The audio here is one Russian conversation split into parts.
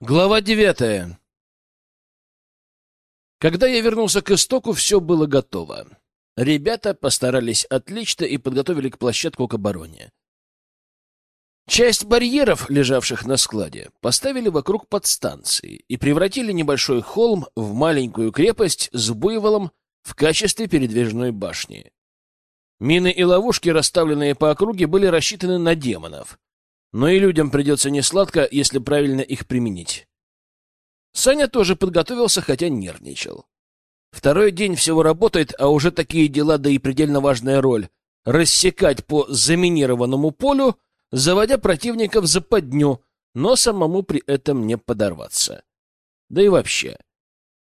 Глава девятая. Когда я вернулся к истоку, все было готово. Ребята постарались отлично и подготовили к площадку к обороне. Часть барьеров, лежавших на складе, поставили вокруг подстанции и превратили небольшой холм в маленькую крепость с буйволом в качестве передвижной башни. Мины и ловушки, расставленные по округе, были рассчитаны на демонов, но и людям придется несладко, если правильно их применить. Саня тоже подготовился, хотя нервничал. Второй день всего работает, а уже такие дела, да и предельно важная роль — рассекать по заминированному полю, заводя противников за подню, но самому при этом не подорваться. Да и вообще,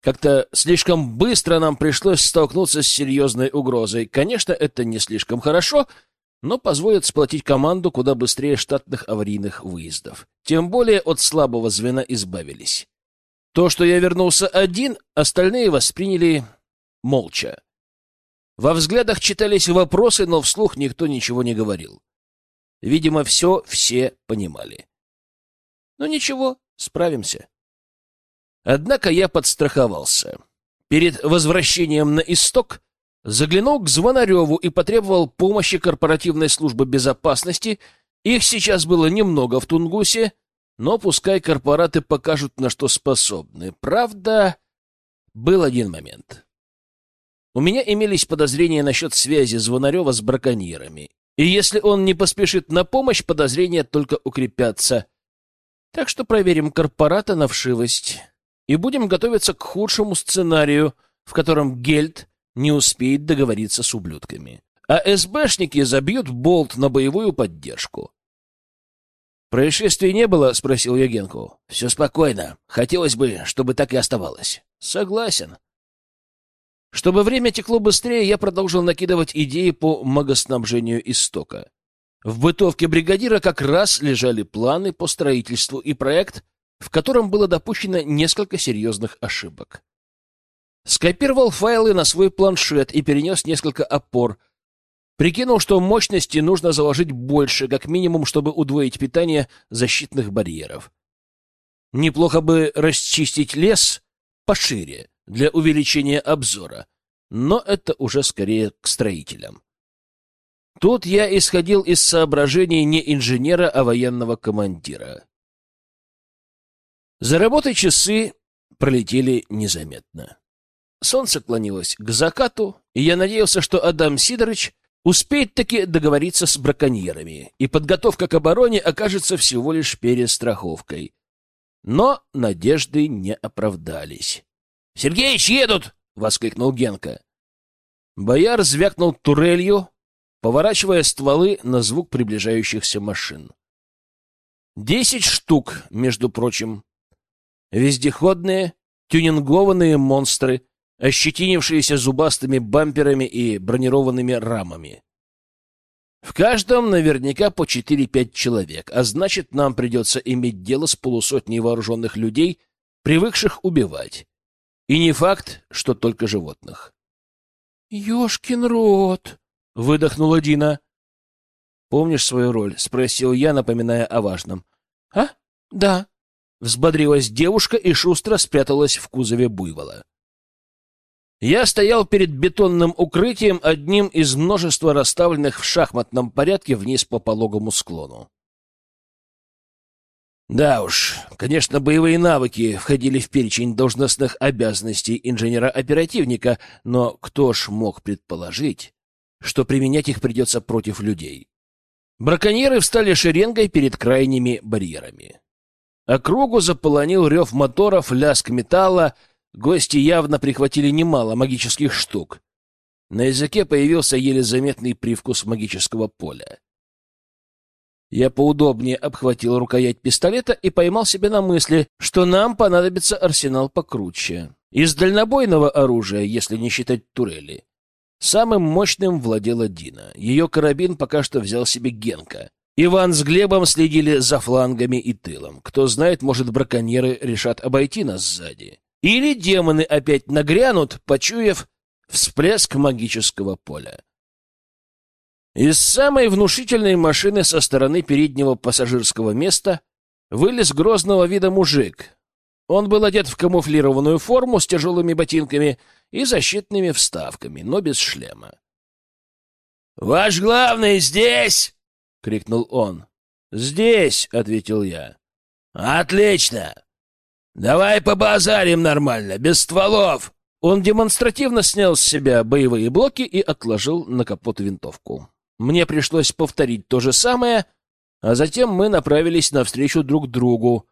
как-то слишком быстро нам пришлось столкнуться с серьезной угрозой. Конечно, это не слишком хорошо — но позволит сплотить команду куда быстрее штатных аварийных выездов. Тем более от слабого звена избавились. То, что я вернулся один, остальные восприняли молча. Во взглядах читались вопросы, но вслух никто ничего не говорил. Видимо, все все понимали. Но ну, ничего, справимся. Однако я подстраховался. Перед возвращением на исток Заглянул к Звонареву и потребовал помощи корпоративной службы безопасности. Их сейчас было немного в Тунгусе, но пускай корпораты покажут, на что способны. Правда, был один момент. У меня имелись подозрения насчет связи Звонарева с браконьерами. И если он не поспешит на помощь, подозрения только укрепятся. Так что проверим корпората на вшивость и будем готовиться к худшему сценарию, в котором Гельд не успеет договориться с ублюдками. А СБшники забьют болт на боевую поддержку. «Происшествий не было?» — спросил я Генку. «Все спокойно. Хотелось бы, чтобы так и оставалось». «Согласен». Чтобы время текло быстрее, я продолжил накидывать идеи по магоснабжению истока. В бытовке бригадира как раз лежали планы по строительству и проект, в котором было допущено несколько серьезных ошибок. Скопировал файлы на свой планшет и перенес несколько опор. Прикинул, что мощности нужно заложить больше, как минимум, чтобы удвоить питание защитных барьеров. Неплохо бы расчистить лес пошире для увеличения обзора, но это уже скорее к строителям. Тут я исходил из соображений не инженера, а военного командира. За работой часы пролетели незаметно. Солнце клонилось к закату, и я надеялся, что Адам Сидорович успеет таки договориться с браконьерами, и подготовка к обороне окажется всего лишь перестраховкой. Но надежды не оправдались. — Сергеич, едут! — воскликнул Генка. Бояр звякнул турелью, поворачивая стволы на звук приближающихся машин. Десять штук, между прочим. Вездеходные, тюнингованные монстры — ощетинившиеся зубастыми бамперами и бронированными рамами. В каждом наверняка по 4-5 человек, а значит, нам придется иметь дело с полусотней вооруженных людей, привыкших убивать. И не факт, что только животных. — Ёшкин рот! — выдохнула Дина. — Помнишь свою роль? — спросил я, напоминая о важном. — А? Да. Взбодрилась девушка и шустро спряталась в кузове буйвола. Я стоял перед бетонным укрытием, одним из множества расставленных в шахматном порядке вниз по пологому склону. Да уж, конечно, боевые навыки входили в перечень должностных обязанностей инженера-оперативника, но кто ж мог предположить, что применять их придется против людей? Браконьеры встали шеренгой перед крайними барьерами. Округу заполонил рев моторов, лязг металла — Гости явно прихватили немало магических штук. На языке появился еле заметный привкус магического поля. Я поудобнее обхватил рукоять пистолета и поймал себя на мысли, что нам понадобится арсенал покруче. Из дальнобойного оружия, если не считать турели, самым мощным владела Дина. Ее карабин пока что взял себе Генка. Иван с Глебом следили за флангами и тылом. Кто знает, может, браконьеры решат обойти нас сзади. Или демоны опять нагрянут, почуяв всплеск магического поля. Из самой внушительной машины со стороны переднего пассажирского места вылез грозного вида мужик, Он был одет в камуфлированную форму с тяжелыми ботинками и защитными вставками, но без шлема. «Ваш главный здесь!» — крикнул он. «Здесь!» — ответил я. «Отлично! Давай побазарим нормально, без стволов!» Он демонстративно снял с себя боевые блоки и отложил на капот винтовку. Мне пришлось повторить то же самое, а затем мы направились навстречу друг другу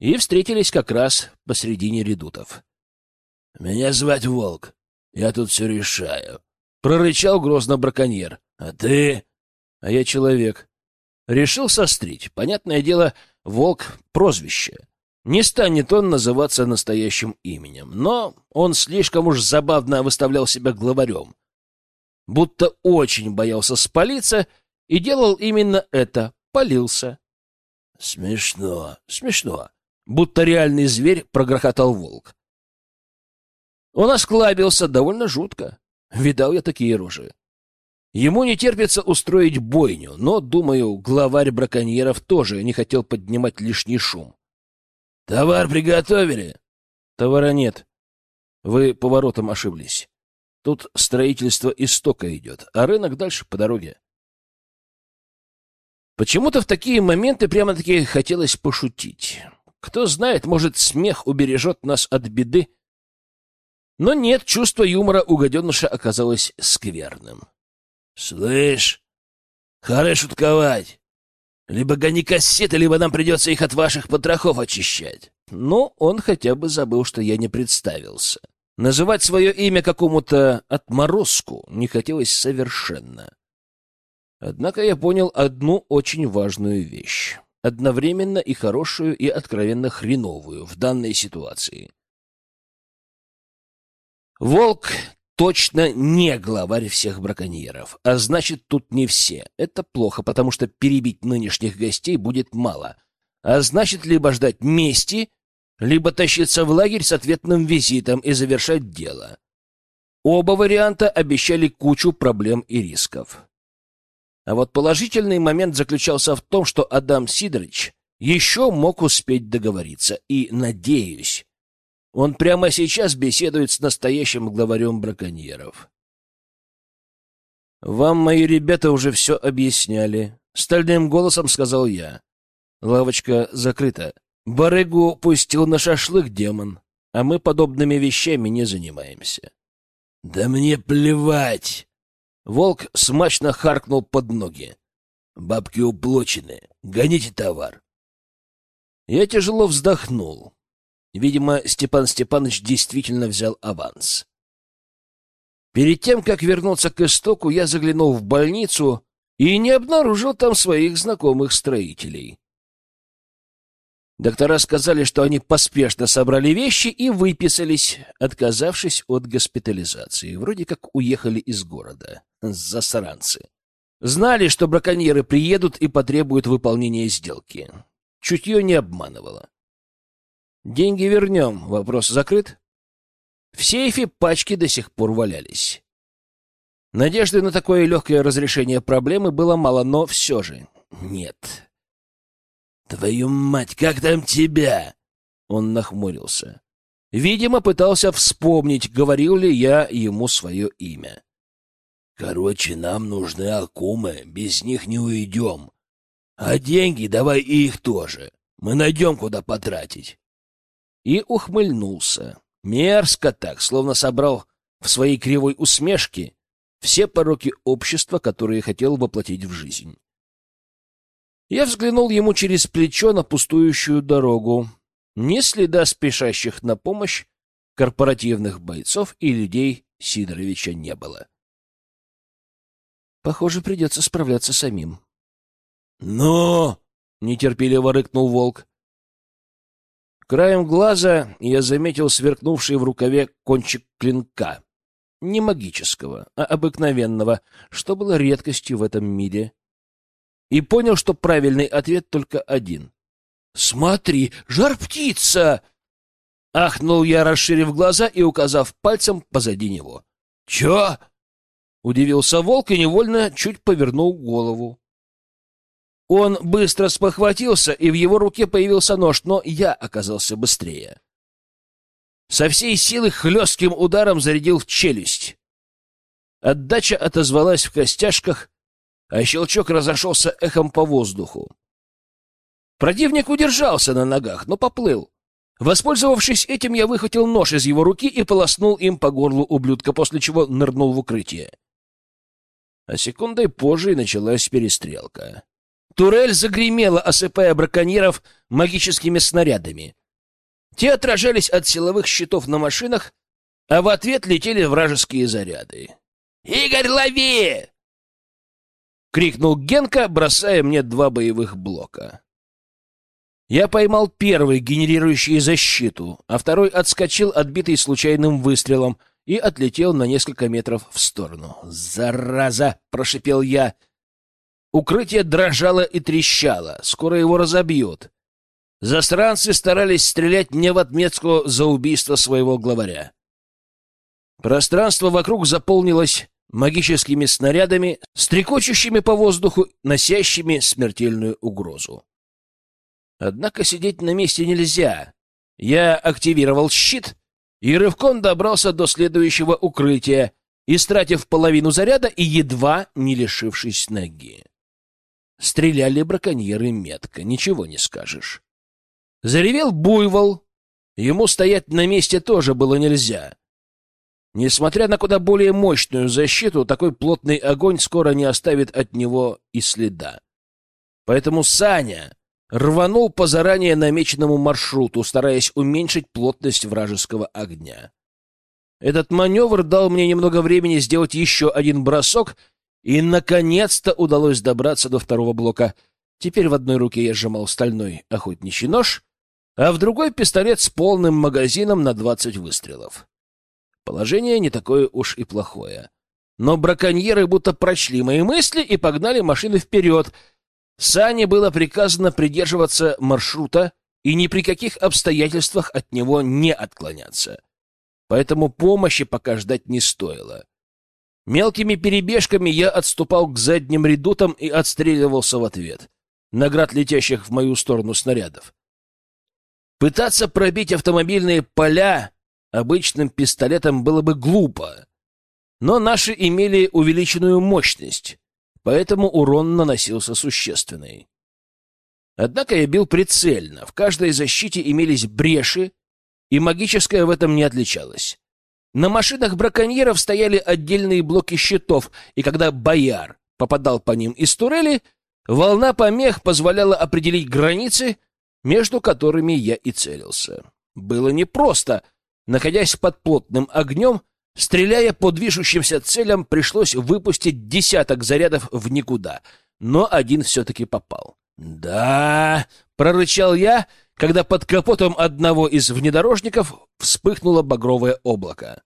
и встретились как раз посредине редутов. — Меня звать Волк. Я тут все решаю. Прорычал грозно браконьер. — А ты? — А я человек. Решил сострить. Понятное дело, Волк — прозвище. Не станет он называться настоящим именем, но он слишком уж забавно выставлял себя главарем. Будто очень боялся спалиться и делал именно это — палился. — Смешно, смешно. Будто реальный зверь прогрохотал волк. Он осклабился довольно жутко. Видал я такие рожи. Ему не терпится устроить бойню, но, думаю, главарь браконьеров тоже не хотел поднимать лишний шум. «Товар приготовили?» «Товара нет. Вы поворотом ошиблись. Тут строительство истока идет, а рынок дальше по дороге». Почему-то в такие моменты прямо-таки хотелось пошутить. Кто знает, может, смех убережет нас от беды. Но нет, чувство юмора у гаденыша оказалось скверным. — Слышь, харе шутковать. Либо гони кассеты, либо нам придется их от ваших потрохов очищать. Но он хотя бы забыл, что я не представился. Называть свое имя какому-то отморозку не хотелось совершенно. Однако я понял одну очень важную вещь. Одновременно и хорошую, и откровенно хреновую в данной ситуации. Волк точно не главарь всех браконьеров, а значит, тут не все. Это плохо, потому что перебить нынешних гостей будет мало. А значит, либо ждать мести, либо тащиться в лагерь с ответным визитом и завершать дело. Оба варианта обещали кучу проблем и рисков. А вот положительный момент заключался в том, что Адам Сидорович еще мог успеть договориться, и, надеюсь, он прямо сейчас беседует с настоящим главарем браконьеров. «Вам мои ребята уже все объясняли», — стальным голосом сказал я. «Лавочка закрыта. Барыгу пустил на шашлык демон, а мы подобными вещами не занимаемся». «Да мне плевать!» Волк смачно харкнул под ноги. «Бабки уплочены. Гоните товар». Я тяжело вздохнул. Видимо, Степан Степанович действительно взял аванс. Перед тем, как вернуться к истоку, я заглянул в больницу и не обнаружил там своих знакомых строителей. Доктора сказали, что они поспешно собрали вещи и выписались, отказавшись от госпитализации. Вроде как уехали из города. Засранцы. Знали, что браконьеры приедут и потребуют выполнения сделки. Чутье не обманывало. Деньги вернем. Вопрос закрыт? В сейфе пачки до сих пор валялись. Надежды на такое легкое разрешение проблемы было мало, но все же нет. «Твою мать, как там тебя?» Он нахмурился. Видимо, пытался вспомнить, говорил ли я ему свое имя. «Короче, нам нужны акумы, без них не уйдем. А деньги давай и их тоже. Мы найдем, куда потратить» и ухмыльнулся. Мерзко так, словно собрал в своей кривой усмешке все пороки общества, которые хотел воплотить в жизнь. Я взглянул ему через плечо на пустующую дорогу. Ни следа спешащих на помощь корпоративных бойцов и людей Сидоровича не было. Похоже, придется справляться самим. «Но!» — нетерпеливо рыкнул волк. Краем глаза я заметил сверкнувший в рукаве кончик клинка. Не магического, а обыкновенного, что было редкостью в этом мире. И понял, что правильный ответ только один. «Смотри, жар-птица!» Ахнул я, расширив глаза и указав пальцем позади него. «Чё?» Удивился волк и невольно чуть повернул голову. Он быстро спохватился, и в его руке появился нож, но я оказался быстрее. со всей силы хлестким ударом зарядил в челюсть. Отдача отозвалась в костяшках, а щелчок разошелся эхом по воздуху. Противник удержался на ногах, но поплыл. Воспользовавшись этим, я выхватил нож из его руки и полоснул им по горлу ублюдка, после чего нырнул в укрытие. А секундой позже и началась перестрелка. Турель загремела, осыпая браконьеров магическими снарядами. Те отражались от силовых щитов на машинах, а в ответ летели вражеские заряды. «Игорь, лови!» — крикнул Генка, бросая мне два боевых блока. Я поймал первый, генерирующий защиту, а второй отскочил, отбитый случайным выстрелом, и отлетел на несколько метров в сторону. «Зараза!» — прошипел я. Укрытие дрожало и трещало. Скоро его разобьют. Застранцы старались стрелять мне в отметку за убийство своего главаря. Пространство вокруг заполнилось магическими снарядами, стрекочущими по воздуху, носящими смертельную угрозу. Однако сидеть на месте нельзя. Я активировал щит и рывком добрался до следующего укрытия, истратив половину заряда и едва не лишившись ноги. Стреляли браконьеры метко, ничего не скажешь. Заревел буйвол. Ему стоять на месте тоже было нельзя. Несмотря на куда более мощную защиту, такой плотный огонь скоро не оставит от него и следа. Поэтому Саня рванул по заранее намеченному маршруту, стараясь уменьшить плотность вражеского огня. Этот маневр дал мне немного времени сделать еще один бросок, и, наконец-то, удалось добраться до второго блока. Теперь в одной руке я сжимал стальной охотничий нож, а в другой — пистолет с полным магазином на двадцать выстрелов. Положение не такое уж и плохое. Но браконьеры будто прочли мои мысли и погнали машины вперед — Сане было приказано придерживаться маршрута и ни при каких обстоятельствах от него не отклоняться. Поэтому помощи пока ждать не стоило. Мелкими перебежками я отступал к задним редутам и отстреливался в ответ. Наград летящих в мою сторону снарядов. Пытаться пробить автомобильные поля обычным пистолетом было бы глупо. Но наши имели увеличенную мощность поэтому урон наносился существенный. Однако я бил прицельно, в каждой защите имелись бреши, и магическая в этом не отличалась. На машинах браконьеров стояли отдельные блоки щитов, и когда бояр попадал по ним из турели, волна помех позволяла определить границы, между которыми я и целился. Было непросто, находясь под плотным огнем, Стреляя по движущимся целям, пришлось выпустить десяток зарядов в никуда, но один все-таки попал. «Да!» — прорычал я, когда под капотом одного из внедорожников вспыхнуло багровое облако.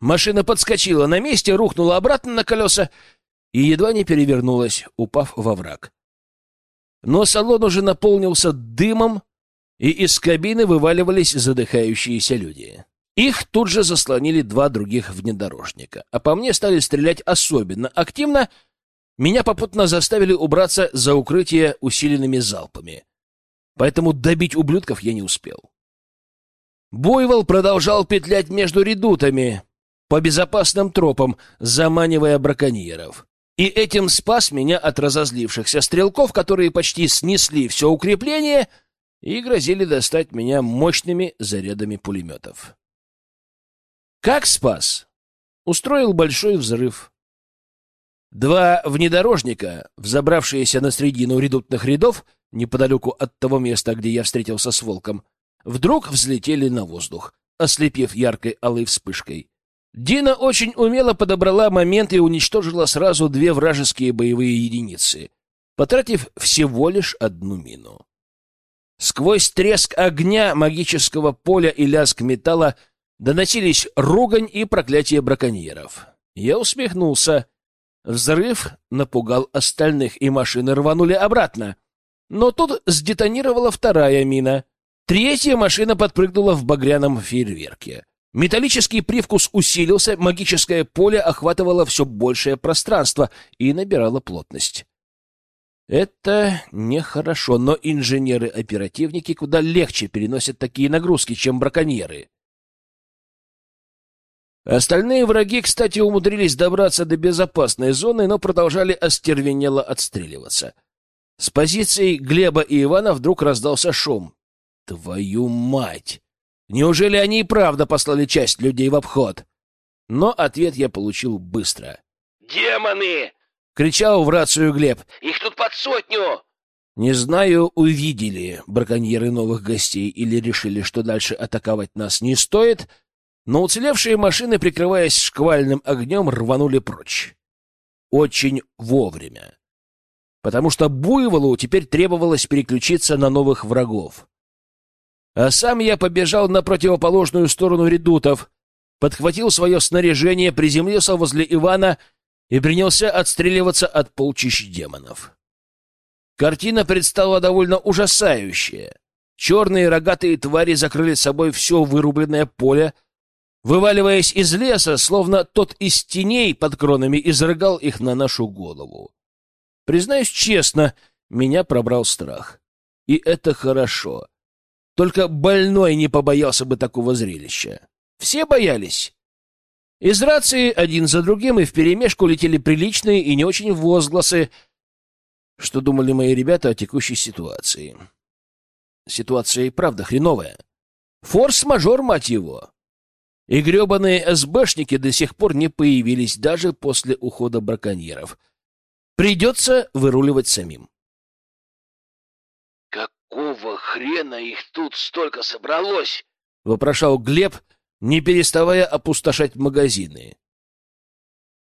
Машина подскочила на месте, рухнула обратно на колеса и едва не перевернулась, упав во враг. Но салон уже наполнился дымом, и из кабины вываливались задыхающиеся люди. Их тут же заслонили два других внедорожника, а по мне стали стрелять особенно активно. Меня попутно заставили убраться за укрытие усиленными залпами. Поэтому добить ублюдков я не успел. Буйвол продолжал петлять между редутами по безопасным тропам, заманивая браконьеров. И этим спас меня от разозлившихся стрелков, которые почти снесли все укрепление и грозили достать меня мощными зарядами пулеметов. Как спас? Устроил большой взрыв. Два внедорожника, взобравшиеся на средину редутных рядов, неподалеку от того места, где я встретился с волком, вдруг взлетели на воздух, ослепив яркой алой вспышкой. Дина очень умело подобрала момент и уничтожила сразу две вражеские боевые единицы, потратив всего лишь одну мину. Сквозь треск огня, магического поля и лязг металла Доносились ругань и проклятие браконьеров. Я усмехнулся. Взрыв напугал остальных, и машины рванули обратно. Но тут сдетонировала вторая мина. Третья машина подпрыгнула в багряном фейерверке. Металлический привкус усилился, магическое поле охватывало все большее пространство и набирало плотность. Это нехорошо, но инженеры-оперативники куда легче переносят такие нагрузки, чем браконьеры. Остальные враги, кстати, умудрились добраться до безопасной зоны, но продолжали остервенело отстреливаться. С позицией Глеба и Ивана вдруг раздался шум. «Твою мать! Неужели они и правда послали часть людей в обход?» Но ответ я получил быстро. «Демоны!» — кричал в рацию Глеб. «Их тут под сотню!» Не знаю, увидели браконьеры новых гостей или решили, что дальше атаковать нас не стоит, но уцелевшие машины, прикрываясь шквальным огнем, рванули прочь. Очень вовремя. Потому что Буйволу теперь требовалось переключиться на новых врагов. А сам я побежал на противоположную сторону редутов, подхватил свое снаряжение, приземлился возле Ивана и принялся отстреливаться от полчищ демонов. Картина предстала довольно ужасающая. Черные рогатые твари закрыли собой все вырубленное поле, вываливаясь из леса, словно тот из теней под кронами изрыгал их на нашу голову. Признаюсь честно, меня пробрал страх. И это хорошо. Только больной не побоялся бы такого зрелища. Все боялись. Из рации один за другим и вперемешку летели приличные и не очень возгласы, что думали мои ребята о текущей ситуации. Ситуация и правда хреновая. Форс-мажор, мать его. И гребаные СБшники до сих пор не появились даже после ухода браконьеров. Придется выруливать самим. «Какого хрена их тут столько собралось?» — вопрошал Глеб, не переставая опустошать магазины.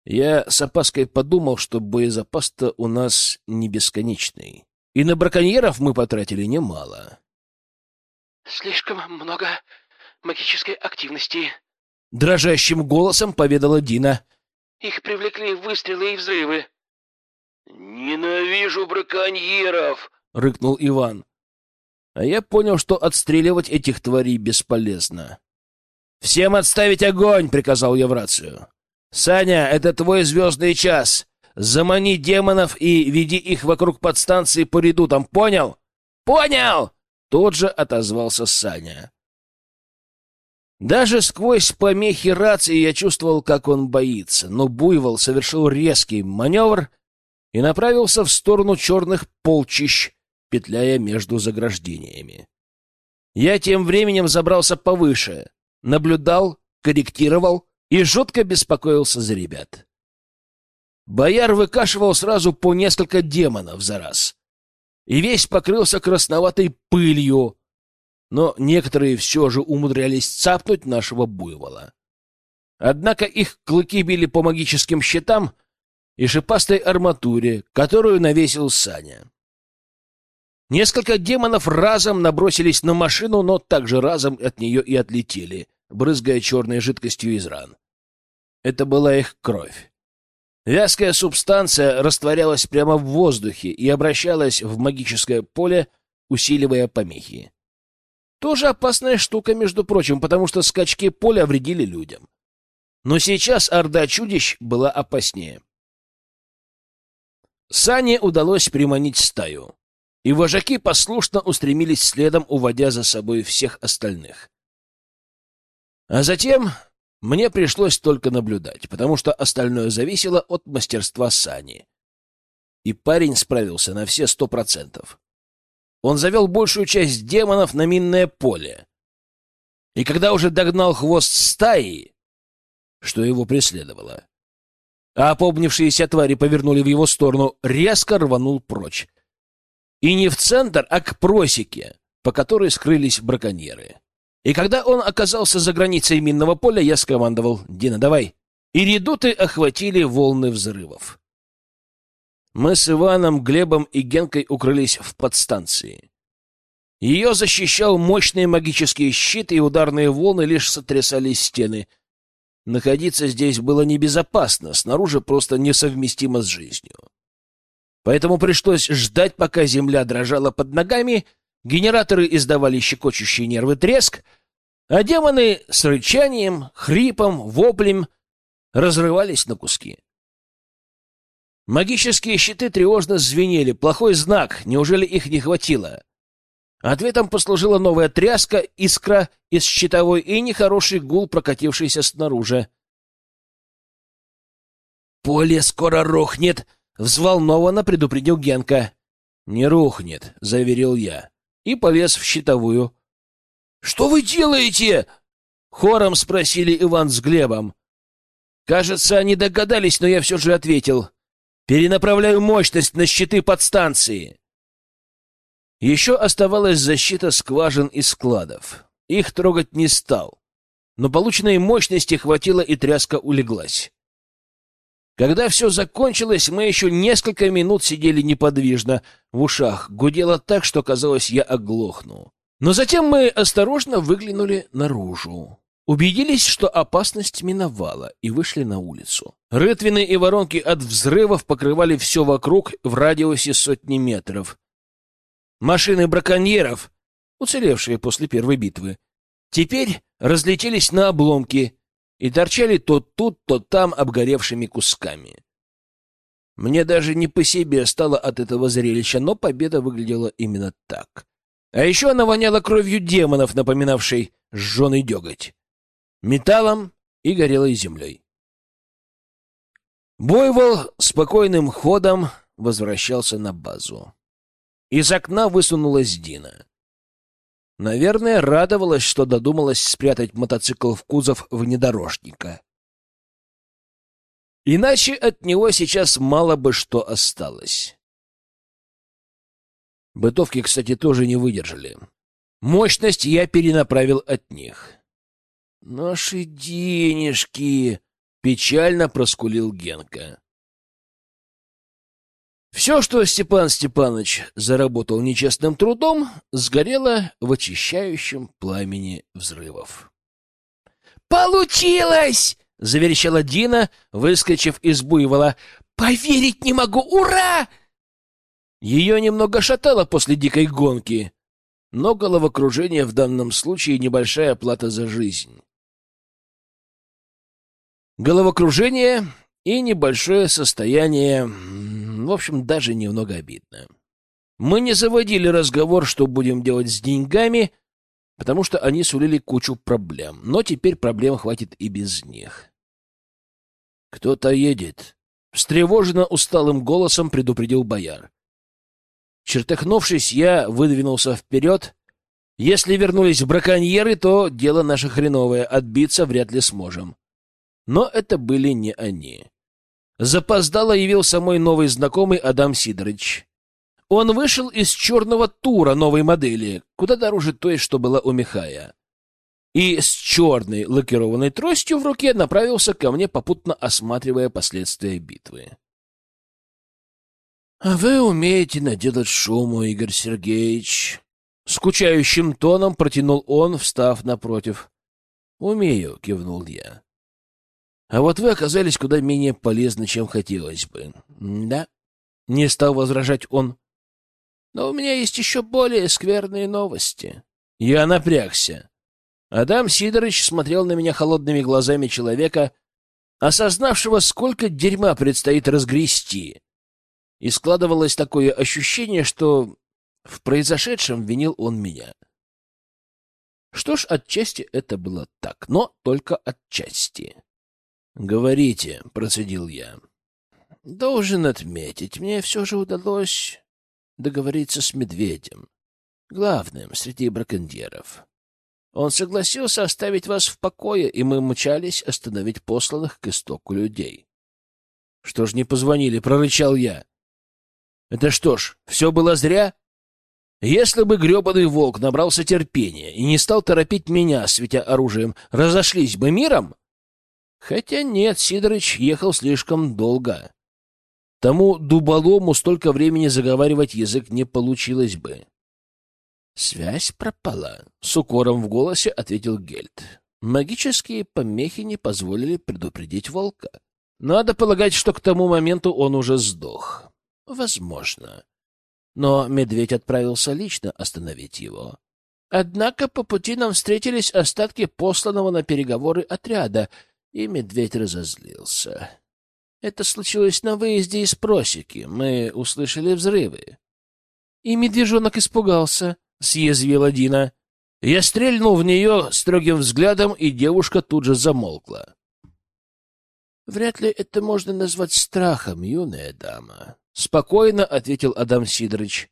Я с опаской подумал, что боезапас-то у нас не бесконечный. И на браконьеров мы потратили немало. «Слишком много магической активности», — дрожащим голосом поведала Дина. «Их привлекли выстрелы и взрывы». «Ненавижу браконьеров!» — рыкнул Иван. А я понял, что отстреливать этих тварей бесполезно. «Всем отставить огонь!» — приказал я в рацию. «Саня, это твой звездный час. Замани демонов и веди их вокруг подстанции по редутам, понял?» «Понял!» — тут же отозвался Саня. Даже сквозь помехи рации я чувствовал, как он боится, но Буйвол совершил резкий маневр и направился в сторону черных полчищ, петляя между заграждениями. Я тем временем забрался повыше, наблюдал, корректировал и жутко беспокоился за ребят. Бояр выкашивал сразу по несколько демонов за раз. И весь покрылся красноватой пылью, но некоторые все же умудрялись цапнуть нашего буйвола. Однако их клыки били по магическим щитам и шипастой арматуре, которую навесил Саня. Несколько демонов разом набросились на машину, но также разом от нее и отлетели, брызгая черной жидкостью из ран. Это была их кровь. Вязкая субстанция растворялась прямо в воздухе и обращалась в магическое поле, усиливая помехи. Тоже опасная штука, между прочим, потому что скачки поля вредили людям. Но сейчас орда чудищ была опаснее. Сане удалось приманить стаю, и вожаки послушно устремились следом, уводя за собой всех остальных. А затем мне пришлось только наблюдать, потому что остальное зависело от мастерства Сани. И парень справился на все сто процентов. Он завел большую часть демонов на минное поле. И когда уже догнал хвост стаи, что его преследовало, а опомнившиеся твари повернули в его сторону, резко рванул прочь. И не в центр, а к просеке, по которой скрылись браконьеры. И когда он оказался за границей минного поля, я скомандовал «Дина, давай!» И редуты охватили волны взрывов. Мы с Иваном, Глебом и Генкой укрылись в подстанции. Ее защищал мощный магический щит, и ударные волны лишь сотрясали стены. Находиться здесь было небезопасно, снаружи просто несовместимо с жизнью. Поэтому пришлось ждать, пока земля дрожала под ногами — Генераторы издавали щекочущий нервы треск, а демоны с рычанием, хрипом, воплем разрывались на куски. Магические щиты тревожно звенели. Плохой знак. Неужели их не хватило? Ответом послужила новая тряска, искра из щитовой и нехороший гул, прокатившийся снаружи. «Поле скоро рухнет!» — взволнованно предупредил Генка. «Не рухнет», — заверил я, и полез в щитовую. «Что вы делаете?» — хором спросили Иван с Глебом. Кажется, они догадались, но я все же ответил. «Перенаправляю мощность на щиты подстанции». Еще оставалась защита скважин и складов. Их трогать не стал. Но полученной мощности хватило, и тряска улеглась. Когда все закончилось, мы еще несколько минут сидели неподвижно. В ушах гудело так, что казалось, я оглохну. Но затем мы осторожно выглянули наружу. Убедились, что опасность миновала, и вышли на улицу. Рытвины и воронки от взрывов покрывали все вокруг в радиусе сотни метров. Машины браконьеров, уцелевшие после первой битвы, теперь разлетелись на обломки и торчали то тут, то там обгоревшими кусками. Мне даже не по себе стало от этого зрелища, но победа выглядела именно так. А еще она воняла кровью демонов, напоминавшей сжженный деготь, металлом и горелой землей. Бойвол спокойным ходом возвращался на базу. Из окна высунулась Дина. Наверное, радовалась, что додумалась спрятать мотоцикл в кузов внедорожника. Иначе от него сейчас мало бы что осталось. Бытовки, кстати, тоже не выдержали. Мощность я перенаправил от них. «Наши денежки!» — печально проскулил Генка. Все, что Степан Степанович заработал нечестным трудом, сгорело в очищающем пламени взрывов. «Получилось!» — заверещала Дина, выскочив из буйвола. «Поверить не могу! Ура!» Ее немного шатало после дикой гонки, но головокружение в данном случае небольшая плата за жизнь. Головокружение и небольшое состояние в общем, даже немного обидно. Мы не заводили разговор, что будем делать с деньгами, потому что они сулили кучу проблем. Но теперь проблем хватит и без них. «Кто-то едет», — встревоженно усталым голосом предупредил бояр. Чертыхнувшись, я выдвинулся вперед. Если вернулись браконьеры, то дело наше хреновое, отбиться вряд ли сможем. Но это были не они. Запоздало явился мой новый знакомый Адам Сидорович. Он вышел из черного тура новой модели, куда дороже той, что была у Михая. И с черной лакированной тростью в руке направился ко мне, попутно осматривая последствия битвы. — А вы умеете наделать шуму, Игорь Сергеевич? — скучающим тоном протянул он, встав напротив. — Умею, — кивнул я. А вот вы оказались куда менее полезны, чем хотелось бы. Да, не стал возражать он. Но у меня есть еще более скверные новости. Я напрягся. Адам Сидорович смотрел на меня холодными глазами человека, осознавшего, сколько дерьма предстоит разгрести. И складывалось такое ощущение, что в произошедшем винил он меня. Что ж, отчасти это было так, но только отчасти. «Говорите», — процедил я. «Должен отметить, мне все же удалось договориться с медведем, главным среди браконьеров. Он согласился оставить вас в покое, и мы мчались остановить посланных к истоку людей». «Что ж не позвонили?» — прорычал я. «Это что ж, все было зря?» Если бы гребаный волк набрался терпения и не стал торопить меня, светя оружием, разошлись бы миром? Хотя нет, Сидорыч ехал слишком долго. Тому дуболому столько времени заговаривать язык не получилось бы. «Связь пропала», — с укором в голосе ответил Гельд. «Магические помехи не позволили предупредить волка. Надо полагать, что к тому моменту он уже сдох. Возможно. Но медведь отправился лично остановить его. Однако по пути нам встретились остатки посланного на переговоры отряда — и медведь разозлился. Это случилось на выезде из просеки. Мы услышали взрывы. И медвежонок испугался, — съязвила Дина. Я стрельнул в нее строгим взглядом, и девушка тут же замолкла. Вряд ли это можно назвать страхом, юная дама, — спокойно ответил Адам Сидорович.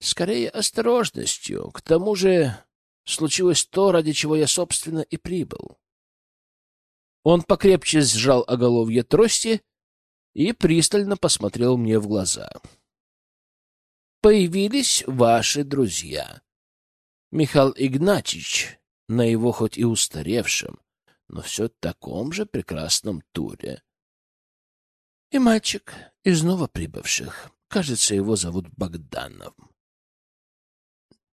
Скорее, осторожностью. К тому же случилось то, ради чего я, собственно, и прибыл. Он покрепче сжал оголовье трости и пристально посмотрел мне в глаза. Появились ваши друзья. Михаил Игнатьевич на его хоть и устаревшем, но все таком же прекрасном туре. И мальчик из новоприбывших, кажется, его зовут Богданов.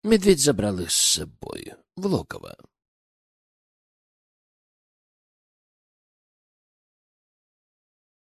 Медведь забрал их с собой в логово.